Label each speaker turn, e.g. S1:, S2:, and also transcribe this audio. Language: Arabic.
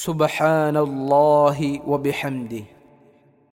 S1: سبحان الله وبحمده.